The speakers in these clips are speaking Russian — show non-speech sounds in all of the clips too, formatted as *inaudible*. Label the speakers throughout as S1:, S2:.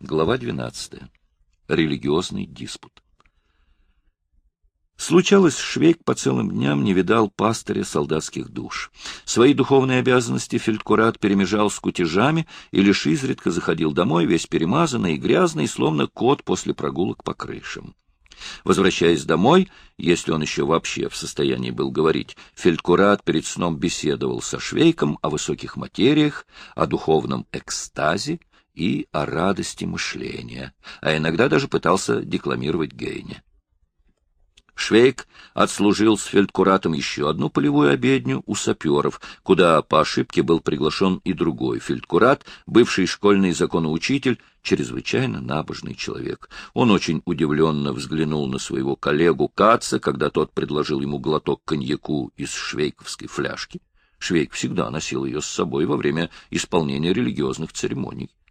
S1: Глава 12. Религиозный диспут. Случалось, Швейк по целым дням не видал пастыря солдатских душ. Свои духовные обязанности фельдкурат перемежал с кутежами и лишь изредка заходил домой, весь перемазанный и грязный, словно кот после прогулок по крышам. Возвращаясь домой, если он еще вообще в состоянии был говорить, фельдкурат перед сном беседовал со Швейком о высоких материях, о духовном экстазе и о радости мышления, а иногда даже пытался декламировать Гейне. Швейк отслужил с фельдкуратом еще одну полевую обедню у саперов, куда по ошибке был приглашен и другой фельдкурат, бывший школьный законоучитель, чрезвычайно набожный человек. Он очень удивленно взглянул на своего коллегу Каца, когда тот предложил ему глоток коньяку из швейковской фляжки. Швейк всегда носил ее с собой во время исполнения религиозных церемоний. —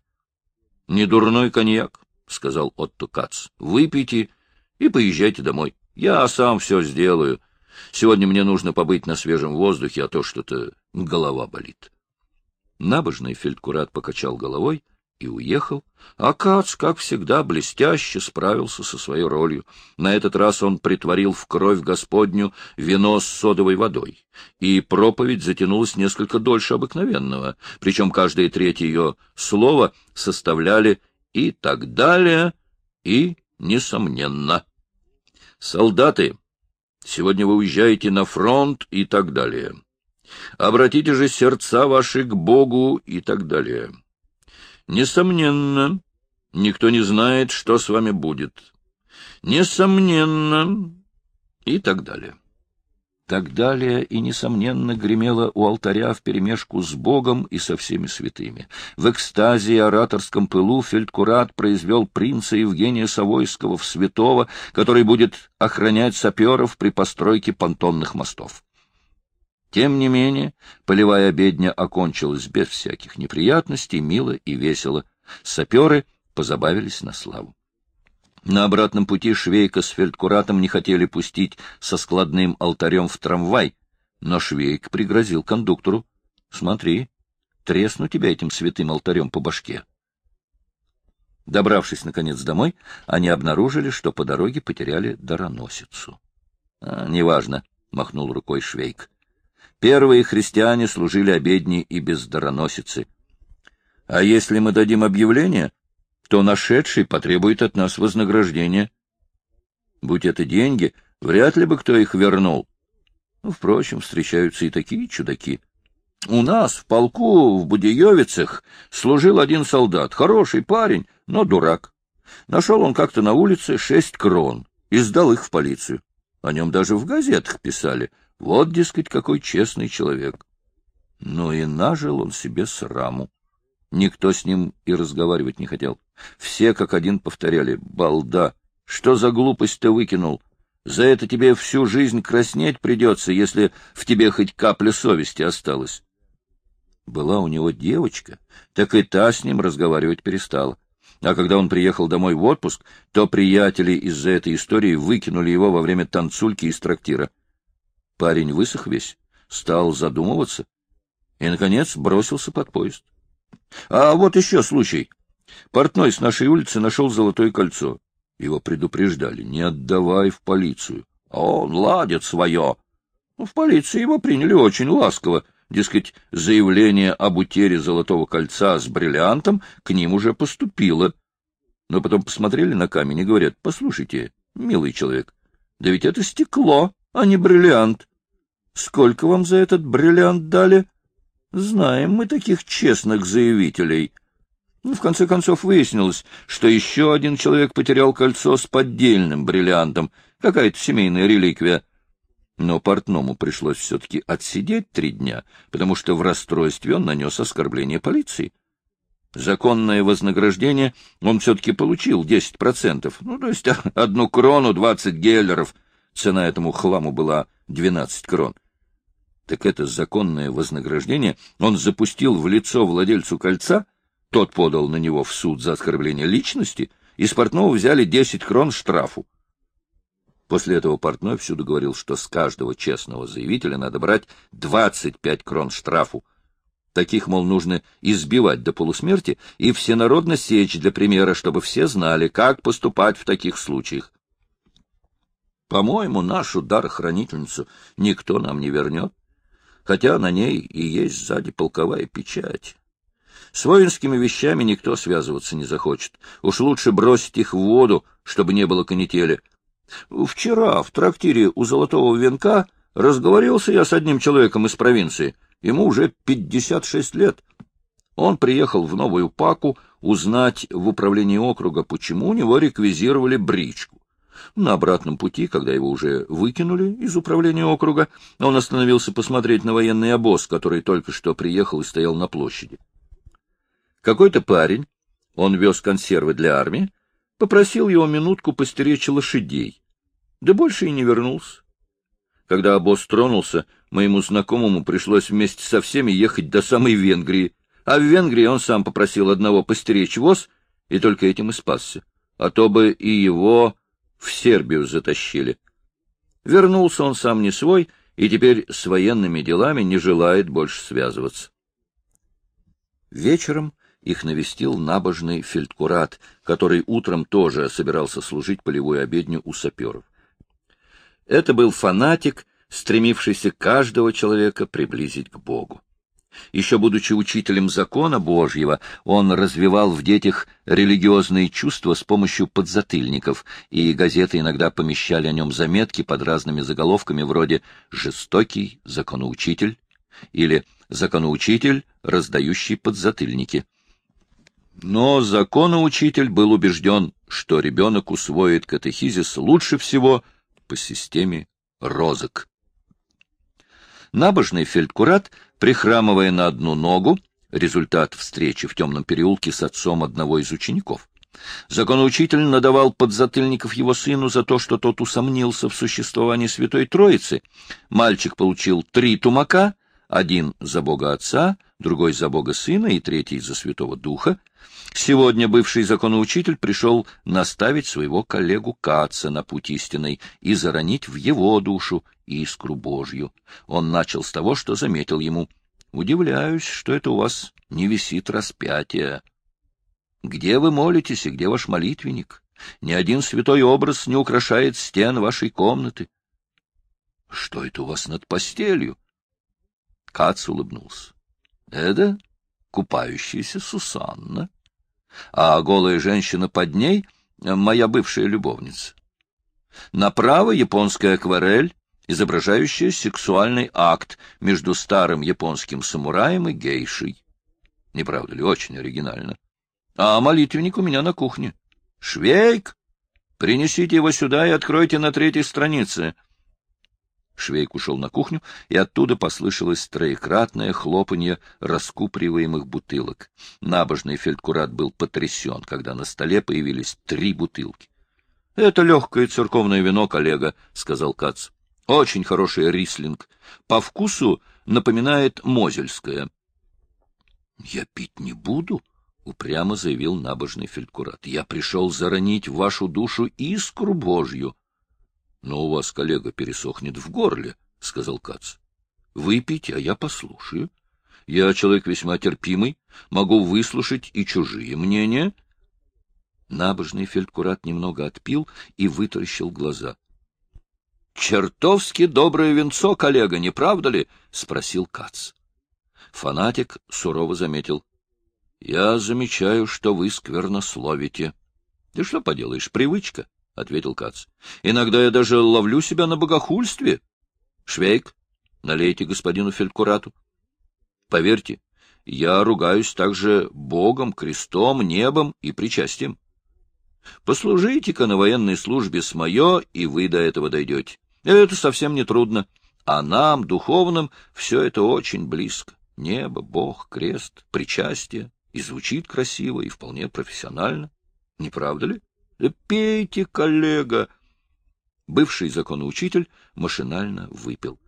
S1: Не дурной коньяк, — сказал Отто Кац. — Выпейте и поезжайте домой. Я сам все сделаю. Сегодня мне нужно побыть на свежем воздухе, а то что-то голова болит. Набожный фельдкурат покачал головой и уехал, а Кац, как всегда, блестяще справился со своей ролью. На этот раз он притворил в кровь Господню вино с содовой водой, и проповедь затянулась несколько дольше обыкновенного, причем каждое третье ее слово составляли и так далее, и несомненно. Солдаты, сегодня вы уезжаете на фронт и так далее. Обратите же сердца ваши к Богу и так далее. Несомненно, никто не знает, что с вами будет. Несомненно, и так далее так далее и, несомненно, гремело у алтаря вперемешку с Богом и со всеми святыми. В экстазе и ораторском пылу фельдкурат произвел принца Евгения Савойского в святого, который будет охранять саперов при постройке понтонных мостов. Тем не менее, полевая обедня окончилась без всяких неприятностей, мило и весело. Саперы позабавились на славу. На обратном пути Швейка с фельдкуратом не хотели пустить со складным алтарем в трамвай, но Швейк пригрозил кондуктору. — Смотри, тресну тебя этим святым алтарем по башке. Добравшись, наконец, домой, они обнаружили, что по дороге потеряли дароносицу. «А, — Неважно, — махнул рукой Швейк. Первые христиане служили обедни и без дароносицы. — А если мы дадим объявление, то нашедший потребует от нас вознаграждения. Будь это деньги, вряд ли бы кто их вернул. Ну, впрочем, встречаются и такие чудаки. У нас в полку в Будеевицах служил один солдат, хороший парень, но дурак. Нашел он как-то на улице шесть крон и сдал их в полицию. О нем даже в газетах писали. Вот, дескать, какой честный человек. Но и нажил он себе сраму. Никто с ним и разговаривать не хотел. Все как один повторяли «Балда! Что за глупость ты выкинул? За это тебе всю жизнь краснеть придется, если в тебе хоть капля совести осталась». Была у него девочка, так и та с ним разговаривать перестала. А когда он приехал домой в отпуск, то приятели из-за этой истории выкинули его во время танцульки из трактира. Парень высох весь, стал задумываться и, наконец, бросился под поезд. А вот еще случай. Портной с нашей улицы нашел золотое кольцо. Его предупреждали, не отдавай в полицию. А он ладит свое. Ну, в полиции его приняли очень ласково. Дескать, заявление об утере золотого кольца с бриллиантом к ним уже поступило. Но потом посмотрели на камень и говорят, послушайте, милый человек, да ведь это стекло, а не бриллиант. Сколько вам за этот бриллиант дали? Знаем мы таких честных заявителей. Ну, в конце концов выяснилось, что еще один человек потерял кольцо с поддельным бриллиантом, какая-то семейная реликвия. Но портному пришлось все-таки отсидеть три дня, потому что в расстройстве он нанес оскорбление полиции. Законное вознаграждение он все-таки получил десять процентов, ну, то есть *laughs* одну крону двадцать геллеров. Цена этому хламу была двенадцать крон так это законное вознаграждение он запустил в лицо владельцу кольца, тот подал на него в суд за оскорбление личности, и с портного взяли десять крон штрафу. После этого портной всюду говорил, что с каждого честного заявителя надо брать двадцать пять крон штрафу. Таких, мол, нужно избивать до полусмерти и всенародно сечь для примера, чтобы все знали, как поступать в таких случаях. По-моему, нашу дарохранительницу никто нам не вернет, хотя на ней и есть сзади полковая печать. С воинскими вещами никто связываться не захочет. Уж лучше бросить их в воду, чтобы не было канители. Вчера в трактире у Золотого Венка разговорился я с одним человеком из провинции — Ему уже 56 лет. Он приехал в Новую Паку узнать в управлении округа, почему у него реквизировали бричку. На обратном пути, когда его уже выкинули из управления округа, он остановился посмотреть на военный обоз, который только что приехал и стоял на площади. Какой-то парень, он вез консервы для армии, попросил его минутку постеречь лошадей, да больше и не вернулся. Когда обоз тронулся, моему знакомому пришлось вместе со всеми ехать до самой Венгрии, а в Венгрии он сам попросил одного постеречь воз, и только этим и спасся, а то бы и его в Сербию затащили. Вернулся он сам не свой, и теперь с военными делами не желает больше связываться. Вечером их навестил набожный фельдкурат, который утром тоже собирался служить полевую обедню у саперов. Это был фанатик, стремившийся каждого человека приблизить к Богу. Еще будучи учителем закона Божьего, он развивал в детях религиозные чувства с помощью подзатыльников, и газеты иногда помещали о нем заметки под разными заголовками вроде «Жестокий законоучитель» или «Законоучитель, раздающий подзатыльники». Но законоучитель был убежден, что ребенок усвоит катехизис лучше всего — по системе розок. Набожный фельдкурат, прихрамывая на одну ногу, результат встречи в темном переулке с отцом одного из учеников. Законоучитель надавал подзатыльников его сыну за то, что тот усомнился в существовании Святой Троицы. Мальчик получил три тумака, один за Бога Отца, другой за Бога Сына и третий за Святого Духа. Сегодня бывший законоучитель пришел наставить своего коллегу Каца на путь истинный и заронить в его душу искру Божью. Он начал с того, что заметил ему. «Удивляюсь, что это у вас не висит распятие. Где вы молитесь и где ваш молитвенник? Ни один святой образ не украшает стен вашей комнаты. Что это у вас над постелью?» Кац улыбнулся. «Это купающаяся Сусанна» а голая женщина под ней — моя бывшая любовница. Направо японская акварель, изображающая сексуальный акт между старым японским самураем и гейшей. Не правда ли, очень оригинально? А молитвенник у меня на кухне. Швейк! Принесите его сюда и откройте на третьей странице. Швейк ушел на кухню, и оттуда послышалось троекратное хлопанье раскуприваемых бутылок. Набожный фельдкурат был потрясен, когда на столе появились три бутылки. — Это легкое церковное вино, коллега, — сказал Кац. — Очень хороший рислинг. По вкусу напоминает мозельское. — Я пить не буду, — упрямо заявил набожный фельдкурат. — Я пришел заронить в вашу душу искру Божью. — но у вас, коллега, пересохнет в горле, — сказал Кац. — Выпейте, а я послушаю. Я человек весьма терпимый, могу выслушать и чужие мнения. Набожный фельдкурат немного отпил и вытаращил глаза. — Чертовски доброе венцо, коллега, не правда ли? — спросил Кац. Фанатик сурово заметил. — Я замечаю, что вы сквернословите. — Да что поделаешь, привычка. — ответил Кац. — Иногда я даже ловлю себя на богохульстве. Швейк, налейте господину фельдкурату. Поверьте, я ругаюсь также Богом, крестом, небом и причастием. Послужите-ка на военной службе с мое, и вы до этого дойдете. Это совсем не трудно. А нам, духовным, все это очень близко. Небо, Бог, крест, причастие. И звучит красиво, и вполне профессионально. Не правда ли? Пейте, коллега! Бывший законоучитель машинально выпил.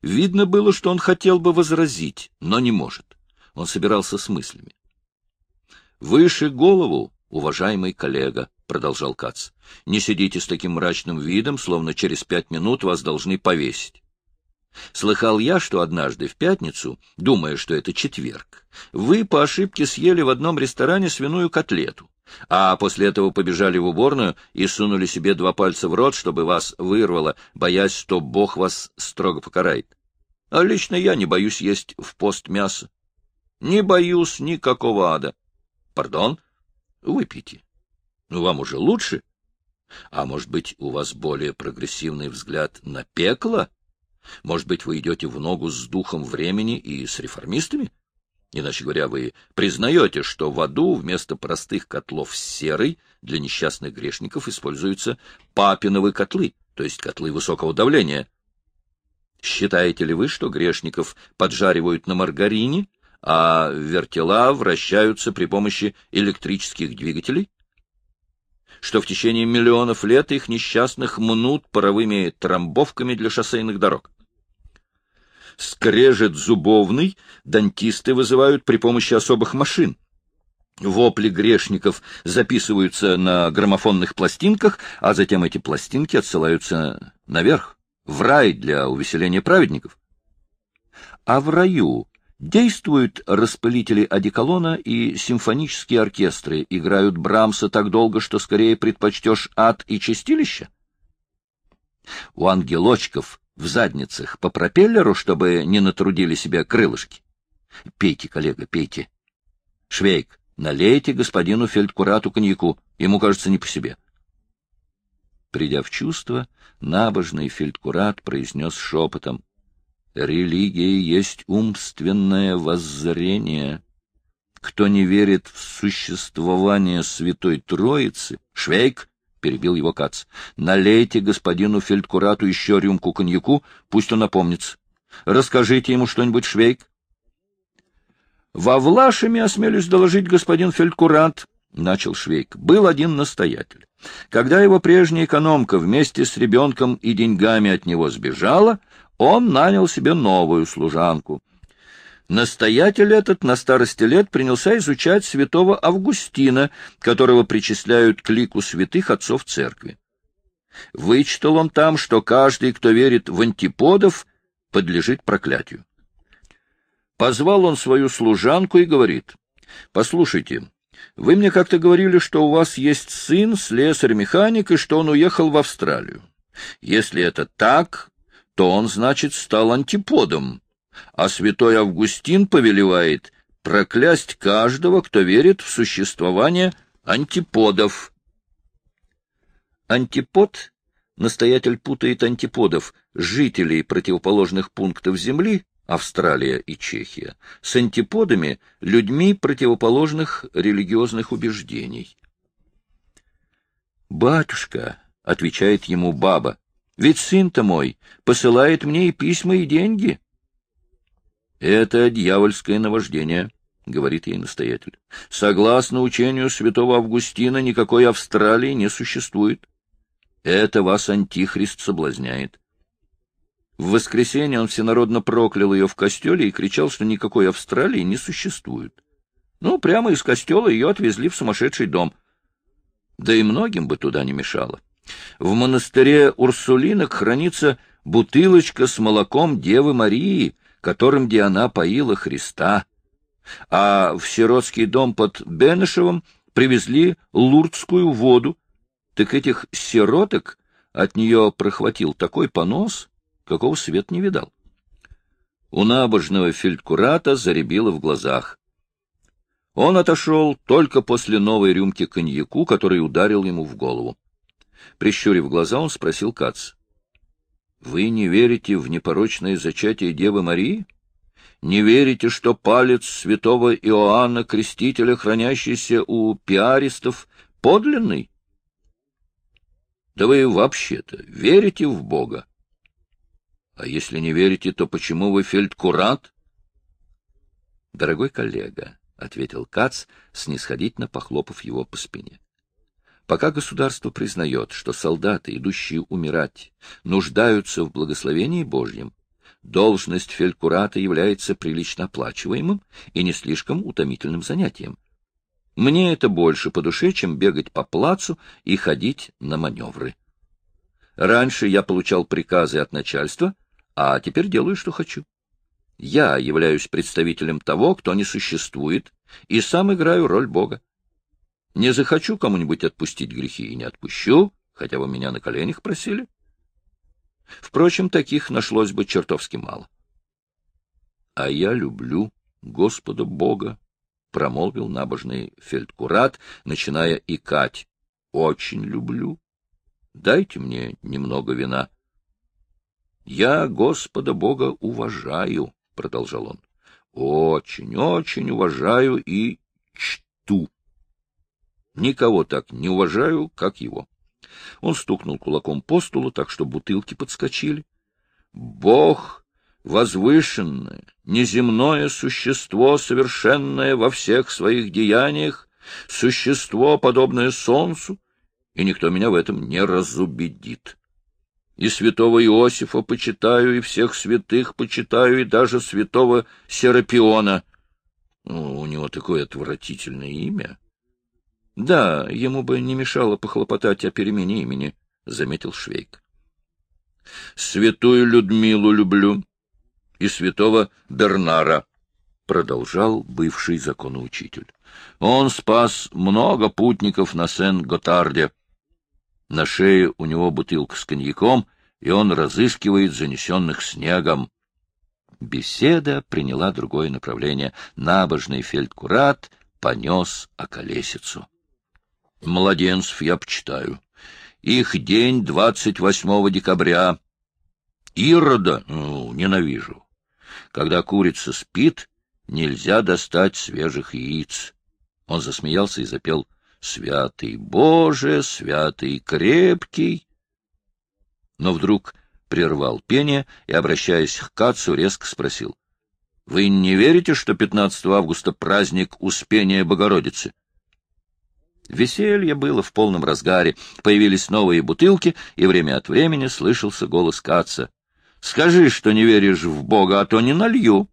S1: Видно было, что он хотел бы возразить, но не может. Он собирался с мыслями. — Выше голову, уважаемый коллега, — продолжал Кац. — Не сидите с таким мрачным видом, словно через пять минут вас должны повесить. Слыхал я, что однажды в пятницу, думая, что это четверг, вы по ошибке съели в одном ресторане свиную котлету, а после этого побежали в уборную и сунули себе два пальца в рот, чтобы вас вырвало, боясь, что Бог вас строго покарает. А лично я не боюсь есть в пост мясо. Не боюсь никакого ада. Пардон? Выпейте. Ну, вам уже лучше? А может быть, у вас более прогрессивный взгляд на пекло? Может быть, вы идете в ногу с духом времени и с реформистами? Иначе говоря, вы признаете, что в аду вместо простых котлов серой для несчастных грешников используются папиновы котлы, то есть котлы высокого давления. Считаете ли вы, что грешников поджаривают на маргарине, а вертела вращаются при помощи электрических двигателей? Что в течение миллионов лет их несчастных мнут паровыми трамбовками для шоссейных дорог? скрежет зубовный дантисты вызывают при помощи особых машин. Вопли грешников записываются на граммофонных пластинках, а затем эти пластинки отсылаются наверх, в рай для увеселения праведников. А в раю действуют распылители одеколона и симфонические оркестры, играют Брамса так долго, что скорее предпочтешь ад и чистилище? У ангелочков в задницах по пропеллеру, чтобы не натрудили себе крылышки. Пейте, коллега, пейте. Швейк, налейте господину фельдкурату коньяку, ему кажется не по себе. Придя в чувство, набожный фельдкурат произнес шепотом. Религия есть умственное воззрение. Кто не верит в существование Святой Троицы, Швейк, перебил его Кац. — Налейте господину фельдкурату еще рюмку коньяку, пусть он напомнится. Расскажите ему что-нибудь, Швейк. — Во Влашеме, осмелюсь доложить, господин фельдкурат, — начал Швейк, — был один настоятель. Когда его прежняя экономка вместе с ребенком и деньгами от него сбежала, он нанял себе новую служанку — Настоятель этот на старости лет принялся изучать святого Августина, которого причисляют к лику святых отцов церкви. Вычитал он там, что каждый, кто верит в антиподов, подлежит проклятию. Позвал он свою служанку и говорит, «Послушайте, вы мне как-то говорили, что у вас есть сын, слесарь-механик, и что он уехал в Австралию. Если это так, то он, значит, стал антиподом, а святой Августин повелевает проклясть каждого, кто верит в существование антиподов. Антипод — настоятель путает антиподов, жителей противоположных пунктов Земли, Австралия и Чехия, с антиподами, людьми противоположных религиозных убеждений. «Батюшка», — отвечает ему баба, — «ведь сын-то мой посылает мне и письма, и деньги». Это дьявольское наваждение, — говорит ей настоятель. Согласно учению святого Августина, никакой Австралии не существует. Это вас антихрист соблазняет. В воскресенье он всенародно проклял ее в костеле и кричал, что никакой Австралии не существует. Ну, прямо из костела ее отвезли в сумасшедший дом. Да и многим бы туда не мешало. В монастыре Урсулинок хранится бутылочка с молоком Девы Марии, которым Диана поила Христа, а в сиротский дом под Бенешевым привезли лурдскую воду, так этих сироток от нее прохватил такой понос, какого свет не видал. У набожного фельдкурата заребило в глазах. Он отошел только после новой рюмки коньяку, который ударил ему в голову. Прищурив глаза, он спросил Кац. Вы не верите в непорочное зачатие Девы Марии? Не верите, что палец святого Иоанна Крестителя, хранящийся у пиаристов, подлинный? Да вы вообще-то верите в Бога. А если не верите, то почему вы фельдкурат? Дорогой коллега, — ответил Кац, снисходительно похлопав его по спине. Пока государство признает, что солдаты, идущие умирать, нуждаются в благословении Божьем, должность фелькурата является прилично оплачиваемым и не слишком утомительным занятием. Мне это больше по душе, чем бегать по плацу и ходить на маневры. Раньше я получал приказы от начальства, а теперь делаю, что хочу. Я являюсь представителем того, кто не существует, и сам играю роль Бога. Не захочу кому-нибудь отпустить грехи и не отпущу, хотя вы меня на коленях просили. Впрочем, таких нашлось бы чертовски мало. — А я люблю Господа Бога, — промолвил набожный фельдкурат, начиная икать. — Очень люблю. Дайте мне немного вина. — Я Господа Бога уважаю, — продолжал он. — Очень, очень уважаю и чту. Никого так не уважаю, как его. Он стукнул кулаком по столу, так что бутылки подскочили. Бог — возвышенное, неземное существо, совершенное во всех своих деяниях, существо, подобное солнцу, и никто меня в этом не разубедит. И святого Иосифа почитаю, и всех святых почитаю, и даже святого Серапиона. Ну, у него такое отвратительное имя. — Да, ему бы не мешало похлопотать о перемене имени, — заметил Швейк. — Святую Людмилу люблю и святого Бернара, — продолжал бывший законоучитель. Он спас много путников на Сен-Готарде. На шее у него бутылка с коньяком, и он разыскивает занесенных снегом. Беседа приняла другое направление. Набожный фельдкурат понес околесицу. Младенцев я почитаю. Их день 28 декабря. Ирода ну, ненавижу. Когда курица спит, нельзя достать свежих яиц. Он засмеялся и запел «Святый Боже, святый крепкий». Но вдруг прервал пение и, обращаясь к Кацу, резко спросил. — Вы не верите, что 15 августа праздник Успения Богородицы? — Веселье было в полном разгаре, появились новые бутылки, и время от времени слышался голос Каца. — Скажи, что не веришь в Бога, а то не налью.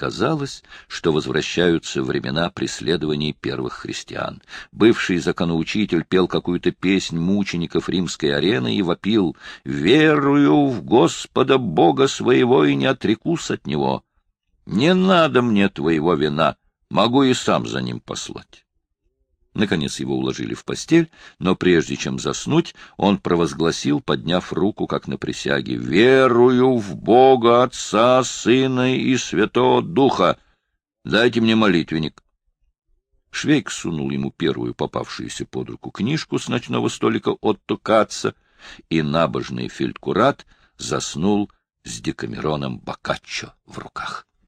S1: Казалось, что возвращаются времена преследований первых христиан. Бывший законоучитель пел какую-то песнь мучеников римской арены и вопил «Верую в Господа Бога своего и не отрекусь от Него. Не надо мне твоего вина, могу и сам за ним послать». Наконец его уложили в постель, но прежде чем заснуть, он провозгласил, подняв руку, как на присяге, «Верую в Бога, Отца, Сына и Святого Духа! Дайте мне молитвенник!» Швейк сунул ему первую попавшуюся под руку книжку с ночного столика от Тукаца, и набожный фельдкурат заснул с Декамероном Бокаччо в руках.